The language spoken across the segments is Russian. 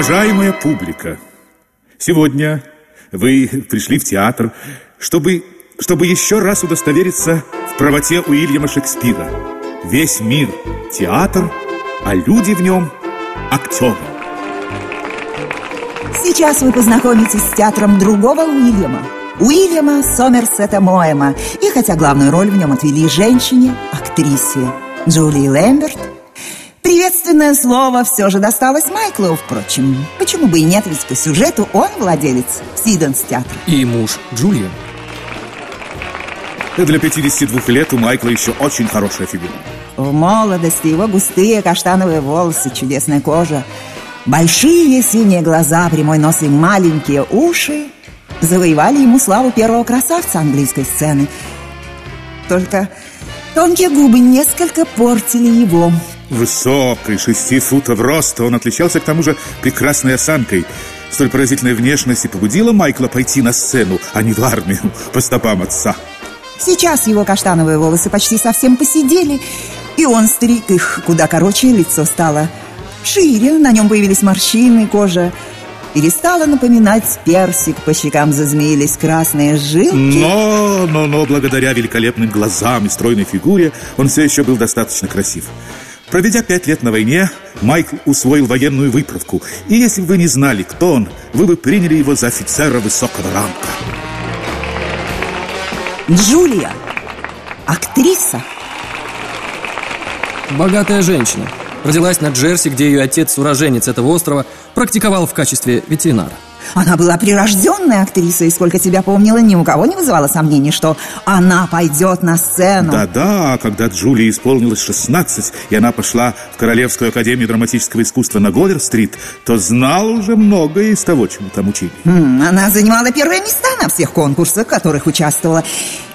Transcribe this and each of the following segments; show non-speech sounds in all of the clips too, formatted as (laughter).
Уважаемая публика, сегодня вы пришли в театр, чтобы, чтобы еще раз удостовериться в правоте Уильяма Шекспира. Весь мир – театр, а люди в нем – актеры. Сейчас вы познакомитесь с театром другого Уильяма Уильяма Сомерсета Моэма И хотя главную роль в нем отвели женщине, актрисе Джулии Лэмберт Приветственное слово все же досталось Майклу, впрочем Почему бы и нет, ведь по сюжету он владелец Сиденс театра И муж Джулии Для 52 лет у Майкла еще очень хорошая фигура В молодости его густые каштановые волосы, чудесная кожа Большие синие глаза, прямой нос и маленькие уши завоевали ему славу первого красавца английской сцены. Только тонкие губы несколько портили его. Высокий, шести футов роста, он отличался к тому же прекрасной осанкой. Столь поразительная внешность и побудила Майкла пойти на сцену, а не в армию, по стопам отца. Сейчас его каштановые волосы почти совсем посидели, и он стриг их куда короче, лицо стало шире, на нем появились морщины, кожа перестала напоминать персик, по щекам зазмеились красные жилки. Но, но, но, благодаря великолепным глазам и стройной фигуре, он все еще был достаточно красив. Проведя пять лет на войне, Майкл усвоил военную выправку. И если бы вы не знали, кто он, вы бы приняли его за офицера высокого ранга. Джулия, актриса. Богатая женщина Родилась на Джерси, где ее отец, уроженец этого острова, практиковал в качестве ветеринара. Она была прирожденной актрисой, и сколько себя помнила, ни у кого не вызывало сомнений, что она пойдет на сцену. Да-да, когда Джулии исполнилось 16, и она пошла в Королевскую академию драматического искусства на Голлер-стрит, то знала уже многое из того, чему там учили. Она занимала первые места на всех конкурсах, в которых участвовала.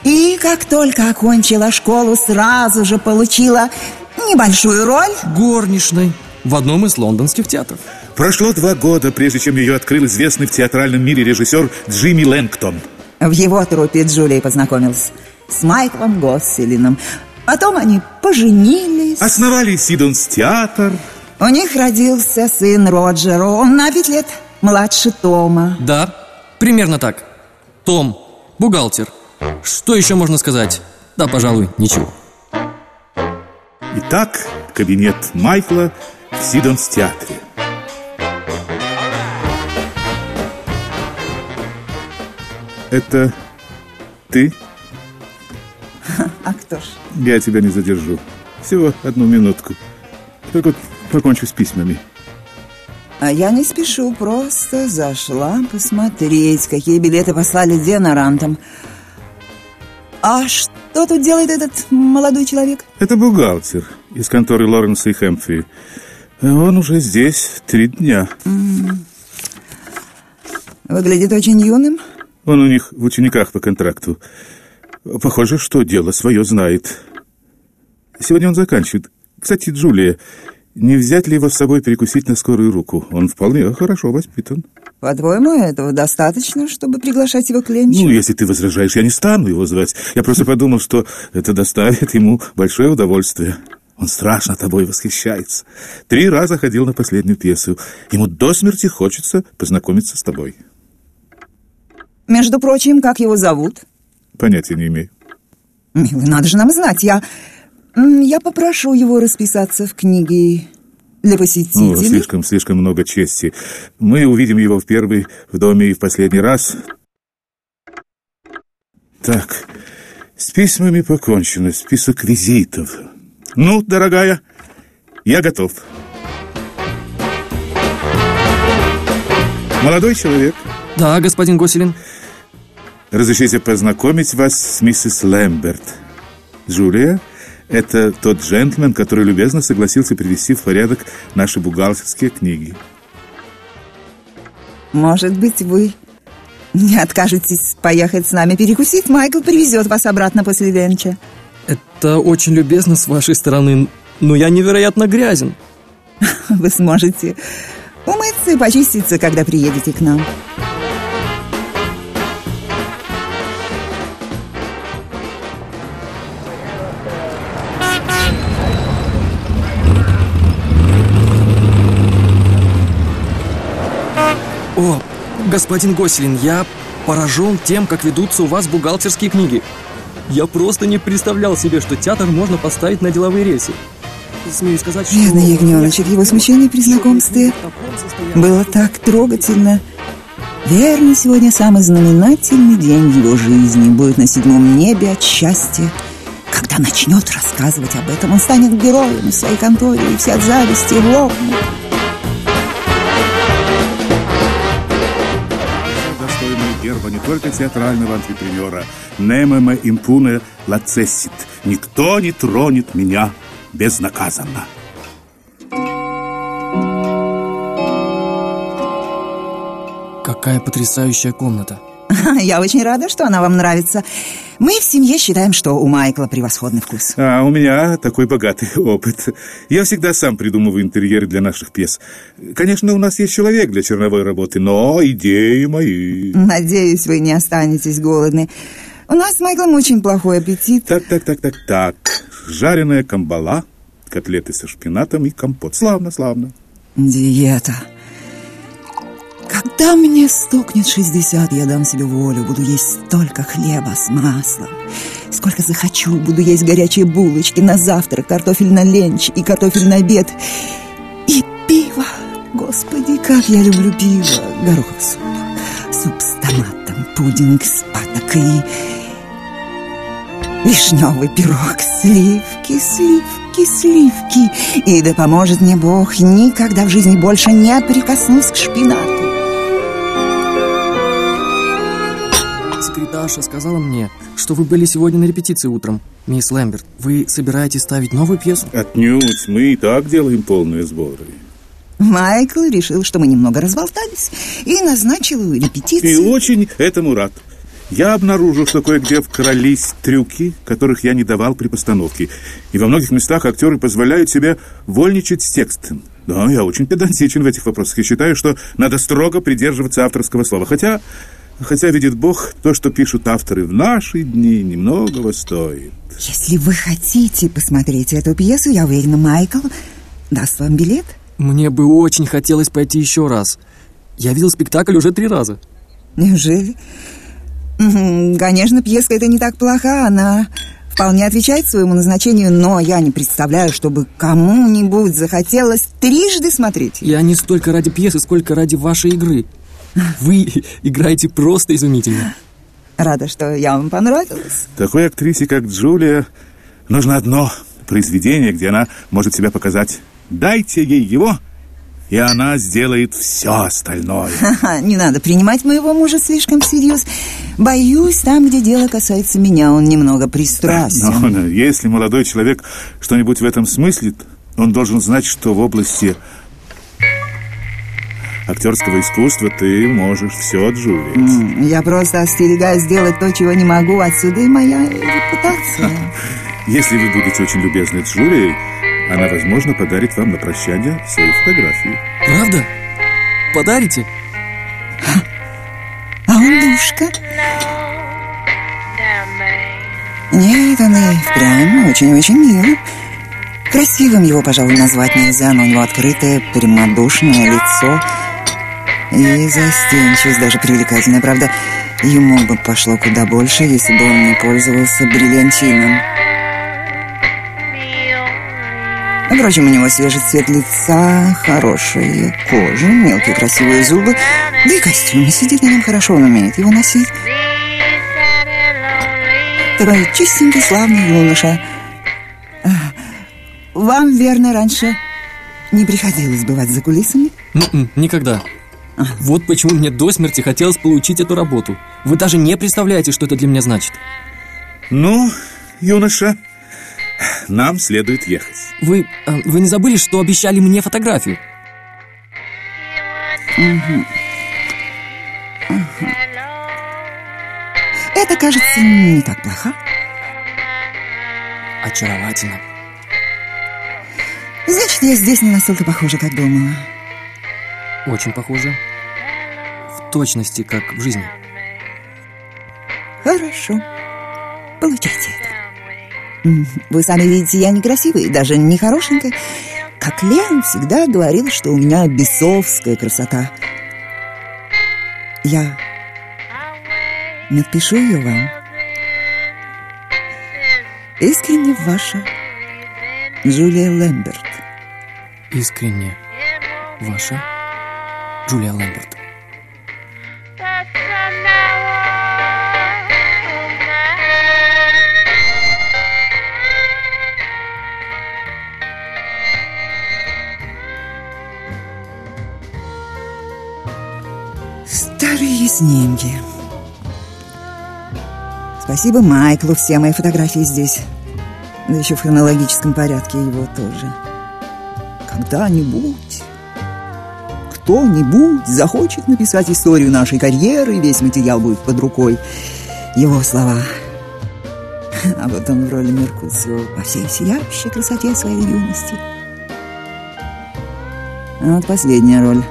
И как только окончила школу, сразу же получила небольшую роль Горничной в одном из лондонских театров Прошло два года, прежде чем ее открыл известный в театральном мире режиссер Джимми Лэнгтон. В его труппе Джулия познакомилась с Майклом Госселином Потом они поженились. Основали Сидонс театр. У них родился сын Роджер. Он на пять лет младше Тома. Да, примерно так. Том, бухгалтер. Что еще можно сказать? Да, пожалуй, ничего. Итак, кабинет Майкла в Сидонс-театре. Это ты? А кто ж? Я тебя не задержу. Всего одну минутку. Только вот покончу с письмами. А я не спешу, просто зашла посмотреть, какие билеты послали Денарантам. А что тут делает этот молодой человек? Это бухгалтер из конторы Лоренса и Хэмпфи. Он уже здесь три дня. Выглядит очень юным. Он у них в учениках по контракту. Похоже, что дело свое знает. Сегодня он заканчивает. Кстати, Джулия, не взять ли его с собой перекусить на скорую руку? Он вполне хорошо воспитан. По-твоему, этого достаточно, чтобы приглашать его к ленчу? Ну, если ты возражаешь, я не стану его звать. Я просто подумал, что это доставит ему большое удовольствие. Он страшно тобой восхищается. Три раза ходил на последнюю пьесу. Ему до смерти хочется познакомиться с тобой. Между прочим, как его зовут? Понятия не имею. Милый, надо же нам знать. Я, я попрошу его расписаться в книге для посетителей. Ну, слишком, слишком много чести. Мы увидим его в первый в доме и в последний раз. Так, с письмами покончено. Список визитов. Ну, дорогая, я готов. Молодой человек. Да, господин Госелин. Разрешите познакомить вас с миссис Лэмберт. Джулия, это тот джентльмен, который любезно согласился привести в порядок наши бухгалтерские книги. Может быть, вы не откажетесь поехать с нами перекусить? Майкл привезет вас обратно после ленча. Это очень любезно с вашей стороны, но я невероятно грязен. (laughs) Вы сможете умыться и почиститься, когда приедете к нам. Господин Госелин, я поражен тем, как ведутся у вас бухгалтерские книги. Я просто не представлял себе, что театр можно поставить на деловые рельсы. Смею сказать, что... Бедный ягненочек, его смущение при знакомстве было так трогательно. Верно, сегодня самый знаменательный день в его жизни будет на седьмом небе от счастья. Когда начнет рассказывать об этом, он станет героем в своей конторе, и все от зависти лопнут. Только театрального антрепренера «Немеме импуне лацессит» «Никто не тронет меня безнаказанно». Какая потрясающая комната. (laughs) Я очень рада, что она вам нравится. Мы в семье считаем, что у Майкла превосходный вкус. А у меня такой богатый (laughs) опыт. Я всегда сам придумываю интерьеры для наших пьес. Конечно, у нас есть человек для черновой работы, но идеи мои. Надеюсь, вы не останетесь голодны. У нас с Майклом очень плохой аппетит. Так, так, так, так, так. Жареная камбала, котлеты со шпинатом и компот. Славно, славно. Диета. Когда мне стукнет 60, я дам себе волю, буду есть столько хлеба с маслом. Сколько захочу, буду есть горячие булочки на завтрак, картофель на ленч и картофель на обед. И пиво. Господи, как я люблю пиво. Гороховый суп, суп с томатом, пудинг с патокой, вишневый пирог, сливки, сливки, сливки. И да поможет мне Бог, никогда в жизни больше не прикоснусь к шпинату. Секретарша сказала мне, что вы были сегодня на репетиции утром. Мисс Лэмберт, вы собираетесь ставить новую пьесу? Отнюдь, мы и так делаем полные сборы. Майкл решил, что мы немного разболтались и назначил И репетицию. очень этому рад. Я обнаружил, что кое-где вкрались трюки, которых я не давал при постановке. И во многих местах актеры позволяют себе вольничать с текстом. Да, я очень педантичен в этих вопросах и считаю, что надо строго придерживаться авторского слова. Хотя, хотя видит Бог, то, что пишут авторы в наши дни, немногого стоит. Если вы хотите посмотреть эту пьесу, я уверена, Майкл даст вам билет. Мне бы очень хотелось пойти еще раз. Я видел спектакль уже три раза. Неужели? Конечно, пьеска это не так плоха, она вполне отвечает своему назначению, но я не представляю, чтобы кому-нибудь захотелось трижды смотреть. Я не столько ради пьесы, сколько ради вашей игры. Вы играете просто изумительно. Рада, что я вам понравилась. Такой актрисе, как Джулия, нужно одно произведение, где она может себя показать. Дайте ей его, и она сделает все остальное. (laughs) Ха-ха, Не надо принимать моего мужа слишком всерьез. Боюсь, там, где дело касается меня, он немного пристрастен. Но (laughs) но если молодой человек что-нибудь в этом смыслит, он должен знать, что в области актерского искусства ты можешь все, Джулия. Я просто остерегаюсь сделать то, чего не могу. Отсюда и моя репутация. (laughs) Если вы будете очень любезны с Джулией, она, возможно, подарит вам на прощание свою фотографию. Правда? Подарите? А он душка? Нет, он и впрямь очень-очень милый. Красивым его, пожалуй, назвать нельзя, но у него открытое, прямодушное лицо и застенчивость даже привлекательная. Правда, ему бы пошло куда больше, если бы он не пользовался бриллиантином. Впрочем, у него свежий цвет лица, хорошая кожа, мелкие красивые зубы, да и костюм сидит на нем хорошо, он умеет его носить. Такой чистенький, славный юноша. А, Вам, верно, раньше не приходилось бывать за кулисами? М-м, никогда. Вот почему мне до смерти хотелось получить эту работу. Вы даже не представляете, что это для меня значит. Ну, юноша, нам следует ехать. Вы, э, вы не забыли, что обещали мне фотографию? Это, кажется, не так плохо. Очаровательно. Значит, я здесь не настолько похожа, как думала. Очень похоже. В точности, как в жизни. Хорошо. Получайте это. Вы сами видите, я некрасивая и даже не хорошенькая. Как Лен всегда говорил, что у меня бесовская красота. Я напишу ее вам. Искренне ваша Джулия Лэмберт. Искренне ваша Джулия Лэмберт. Старые снимки. Спасибо Майклу, все мои фотографии здесь. Да еще в хронологическом порядке его тоже. Когда-нибудь кто-нибудь захочет написать историю нашей карьеры, весь материал будет под рукой. Его слова. (laughs) А вот он в роли Меркуцио во всей сияющей красоте своей юности. А вот последняя роль.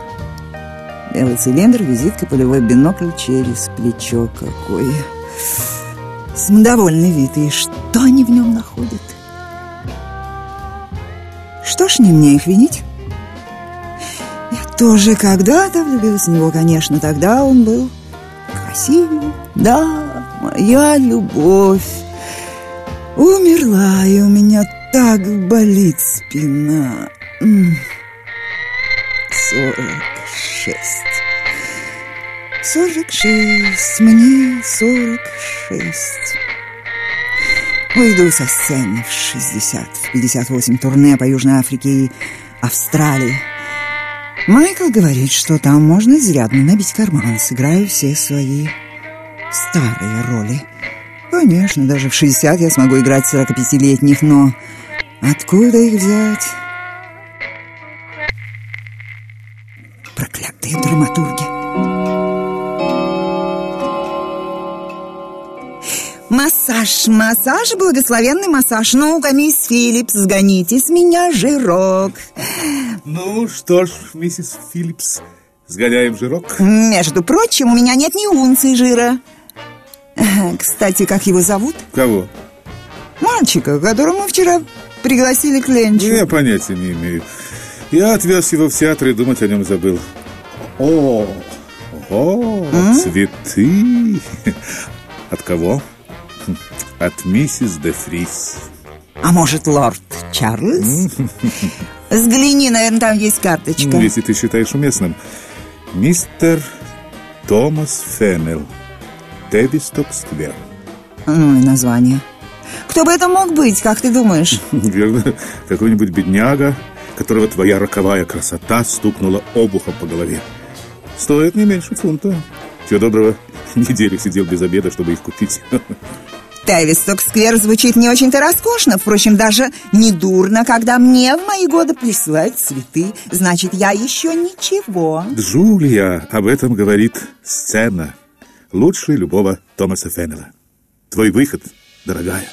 Белый цилиндр, визитка, полевой бинокль через плечо. Какой самодовольный вид. И что они в нем находят? Что ж, не мне их винить. Тоже когда-то влюбилась в него, конечно. Тогда он был красивый. Да, моя любовь. Умерла, и у меня так болит спина. Сорок шесть. Сорок шесть, мне сорок шесть. Уйду со сцены в шестьдесят, в пятьдесят восемь турне по Южной Африке и Австралии. Майкл говорит, что там можно изрядно набить карман, сыграю все свои старые роли. Конечно, даже в 60 я смогу играть 45-летних, но откуда их взять? Проклятые драматурги. Массаж, массаж, благословенный массаж. Ну-ка, мисс Филлипс, сгоните с меня жирок. Ну что ж, миссис Филлипс, сгоняем жирок. Между прочим, у меня нет ни унции жира. Кстати, как его зовут? Кого? Мальчика, которого мы вчера пригласили к ленчу. Я понятия не имею. Я отвез его в театр и думать о нем забыл. О, о, цветы. От кого? От миссис де Фрис. А может, лорд Чарльз? (laughs) Взгляни, наверное, там есть карточка. Ну, если ты считаешь уместным. Мистер Томас Феннелл. Тэвисток-сквер. Ну и название. Кто бы это мог быть, как ты думаешь? (laughs) Верно, какой-нибудь бедняга, которого твоя роковая красота стукнула обухом по голове. Стоит не меньше фунта. Всего доброго, (laughs) неделю сидел без обеда, чтобы их купить. (laughs) Тэвисток-сквер звучит не очень-то роскошно, впрочем, даже не дурно, когда мне в мои годы присылают цветы. Значит, я еще ничего. Джулия, об этом говорит сцена. Лучше любого Томаса Феннелла. Твой выход, дорогая.